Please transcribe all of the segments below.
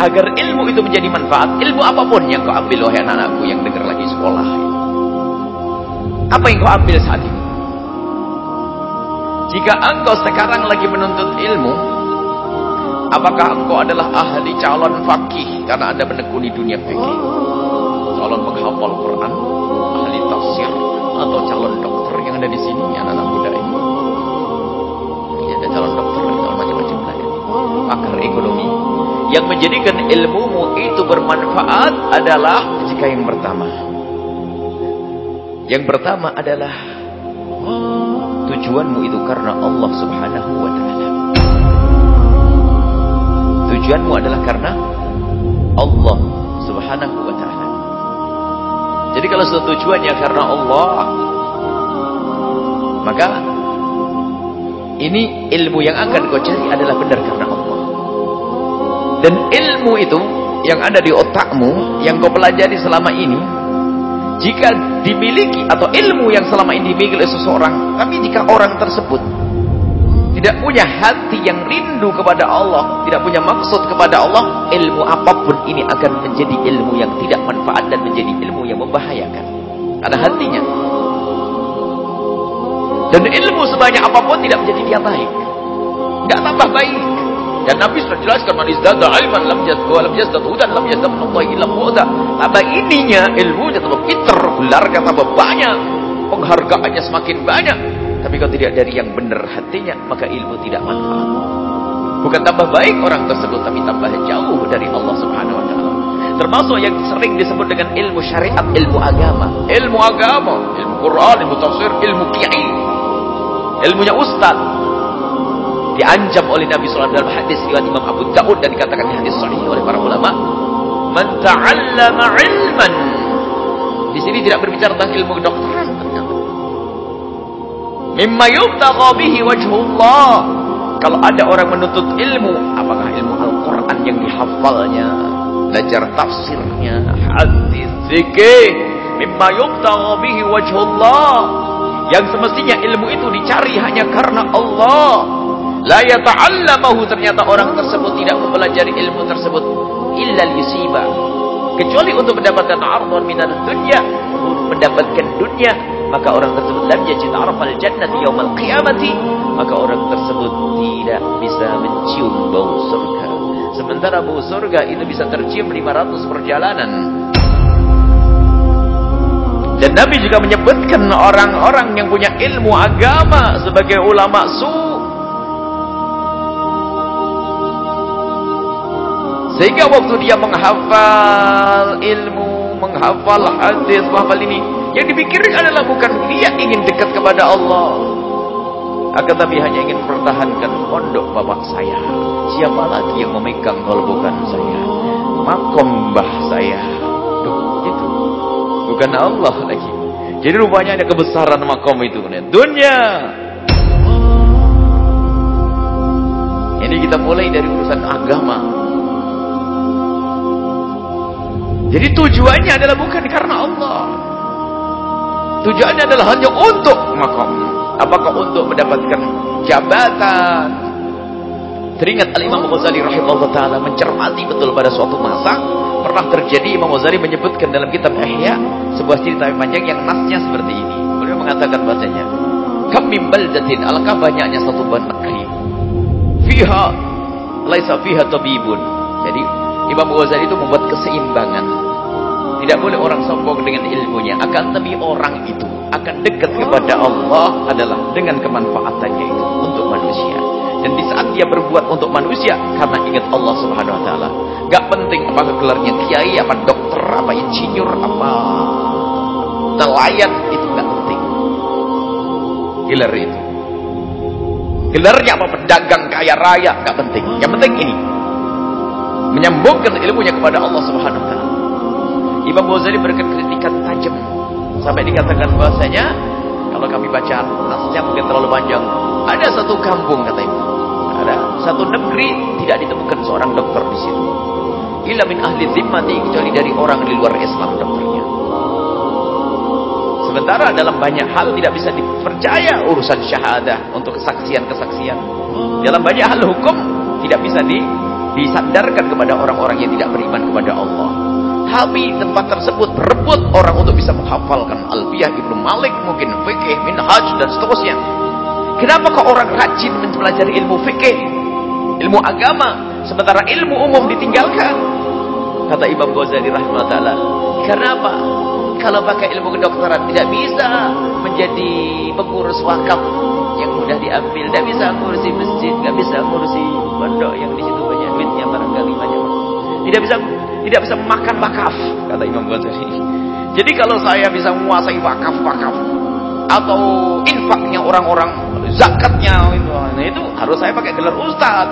agar ilmu itu menjadi manfaat, ilmu apa pun yang kau ambil wahai anak-anakku yang dengar lagi sekolah. Apa yang kau ambil saat ini? Jika engkau sekarang lagi menuntut ilmu, apakah engkau adalah ahli calon fakih karena anda menekuni dunia fikih? Calon menghafal Quran, ahli tafsir, atau calon dokter yang ada di sini, anak-anak muda ini? Ini ada calon dokter, calon macam-macam ya. Pakar ekonomi. Yang menjadikan ilmumu itu bermanfaat adalah jika yang pertama. Yang pertama adalah tujuanmu itu karena Allah Subhanahu wa taala. Tujuanmu adalah karena Allah Subhanahu wa taala. Jadi kalau suatu tujuannya karena Allah, maka ini ilmu yang akan kau cari adalah benar Allah. Dan ilmu itu yang ada di otakmu, yang kau pelajari selama ini, jika dimiliki atau ilmu yang selama ini dimiliki oleh seseorang, tapi jika orang tersebut tidak punya hati yang rindu kepada Allah, tidak punya maksud kepada Allah, ilmu apa pun ini akan menjadi ilmu yang tidak manfaat dan menjadi ilmu yang membahayakan. Ada hatinya. Dan ilmu sebanyak apa pun tidak menjadi dia baik. Tidak tambah baik. Dan Nabi sudah jelaskan man izdada ilman lam yazid wa lam yazdad hudan lam yazdad Allah illa bu'da. Tambah ininya ilmunya tambah pintar, gelarnya tambah banyak, penghargaannya semakin banyak. Tapi kalau tidak dari yang benar hatinya, maka ilmu tidak manfaat. Bukan tambah baik orang tersebut, tapi tambah jauh dari Allah Subhanahu wa taala. Termasuk yang sering disebut dengan ilmu syariat, ilmu agama. Ilmu agama, ilmu Quran, ilmu tafsir, ilmu kiai. Ilmunya ustaz diancam oleh Nabi SAW dalam hadis riwayat Imam Abu Daud dan dikatakan di hadis sahih oleh para ulama. Man ta'allama ilman. Di sini tidak berbicara tentang ilmu kedokteran mimma yubtagha bihi wajhullah. Kalau ada orang menuntut ilmu apakah ilmu Al-Qur'an yang dihafalnya belajar tafsirnya hadis zikir? Mimma yubtagha bihi wajhullah. Yang semestinya ilmu itu dicari hanya karena Allah La yata'allamahu ternyata orang tersebut tidak mempelajari ilmu tersebut illa yusiba. Kecuali untuk mendapatkan ardhon minal dunya, mendapatkan dunia, maka orang tersebut lam yajid arfal jannati yaumal qiyamati, maka orang tersebut tidak bisa mencium bau surga. Sementara bau surga itu bisa tercium 500 perjalanan. Dan Nabi juga menyebutkan orang-orang yang punya ilmu agama sebagai ulama su Sehingga waktu dia menghafal ilmu, menghafal hadis, menghafal ini, yang dipikirkan adalah bukan dia ingin dekat kepada Allah. Akan tapi hanya ingin mempertahankan pondok bapak saya. Siapa lagi yang memegang kalau bukan saya? Makom mbah saya. Itu. Bukan Allah lagi. Jadi rupanya ada kebesaran makom itu. Dunia. Ini kita mulai dari urusan agama. Jadi tujuannya adalah bukan karena Allah. Tujuannya adalah hanya untuk makom. Apakah untuk mendapatkan jabatan? Teringat Al-Imam Ghazali rahimahullah ta'ala mencermati betul pada suatu masa. Pernah terjadi Imam Ghazali menyebutkan dalam kitab Ihya. Sebuah cerita yang panjang yang nasnya seperti ini. Beliau mengatakan bahasanya. Kam min baldatin alangkah banyaknya satu negeri. Fiha laisa fiha tabibun. Jadi Imam Ghazali itu membuat keseimbangan. Tidak boleh orang sombong dengan ilmunya. Akan tapi orang itu akan dekat kepada Allah adalah dengan kemanfaatannya itu untuk manusia. Dan di saat dia berbuat untuk manusia karena ingat Allah Subhanahu wa taala. Gak penting apakah gelarnya kiai, apa dokter, apa insinyur, apa nelayan itu gak penting. Gelar itu. Gelarnya apa pedagang kaya raya gak penting. Yang penting ini menyambungkan ilmunya kepada Allah Subhanahu wa. Imam Ghazali berikan kritikan tajam sampai dikatakan bahasanya kalau kami baca nasnya mungkin terlalu panjang. Ada satu kampung kata Ibu. Ada satu negeri tidak ditemukan seorang dokter di situ. Illa min ahli zimmati kecuali dari orang di luar Islam dokternya. Sementara dalam banyak hal tidak bisa dipercaya urusan syahadah untuk kesaksian-kesaksian. Dalam banyak hal hukum tidak bisa di disandarkan kepada orang-orang yang tidak beriman kepada Allah. Tapi tempat tersebut berebut orang untuk bisa menghafalkan Alfiyah Ibnu Malik, mungkin fikih, minhaj dan seterusnya. Kenapa kok orang rajin mempelajari ilmu fikih, ilmu agama, sementara ilmu umum ditinggalkan? Kata Imam Ghazali rahimahullah Karena apa? Kalau pakai ilmu kedokteran tidak bisa menjadi pengurus wakaf yang mudah diambil. Tidak bisa ngurusi masjid, tidak bisa ngurusi pondok yang di situ banyak duitnya barangkali banyak. Tidak bisa tidak bisa makan wakaf kata Imam Ghazali. Jadi kalau saya bisa menguasai wakaf-wakaf atau infaknya orang-orang, zakatnya itu, nah itu harus saya pakai gelar ustaz.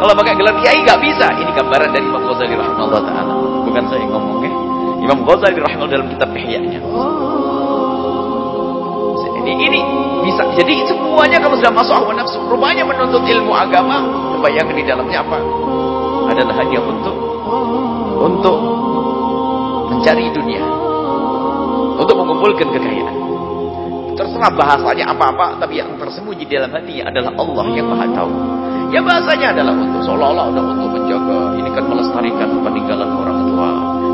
Kalau pakai gelar kiai nggak bisa. Ini gambaran dari Imam Ghazali rahimahullah taala. Bukan saya yang ngomong ya. Imam Ghazali rahimahullah dalam kitab Ihya-nya. Ini, ini bisa jadi semuanya kalau sudah masuk hawa nafsu, rupanya menuntut ilmu agama, bayangkan di dalamnya apa? Adalah hanya untuk untuk mencari dunia, untuk mengumpulkan kekayaan. Terserah bahasanya apa-apa, tapi yang tersembunyi di dalam hatinya adalah Allah yang Maha Tahu. Ya bahasanya adalah untuk seolah-olah untuk menjaga, ini kan melestarikan peninggalan orang tua.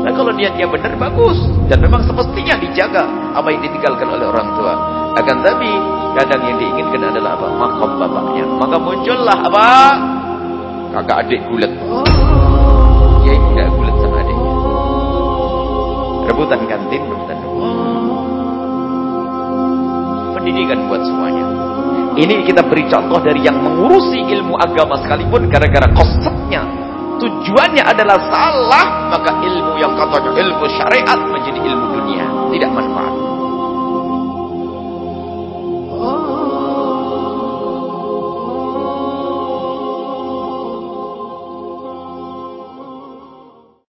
Nah kalau niatnya benar bagus dan memang semestinya dijaga apa yang ditinggalkan oleh orang tua. Akan tapi kadang yang diinginkan adalah apa? Makom bapaknya. Maka muncullah apa? Kakak adik gulat. Rebutan kantin, rebutan. Pendidikan buat semuanya. Ini kita beri contoh dari yang mengurusi ilmu agama sekalipun gara-gara konsepnya tujuannya adalah salah maka ilmu yang katanya ilmu syariat menjadi ilmu dunia tidak manfaat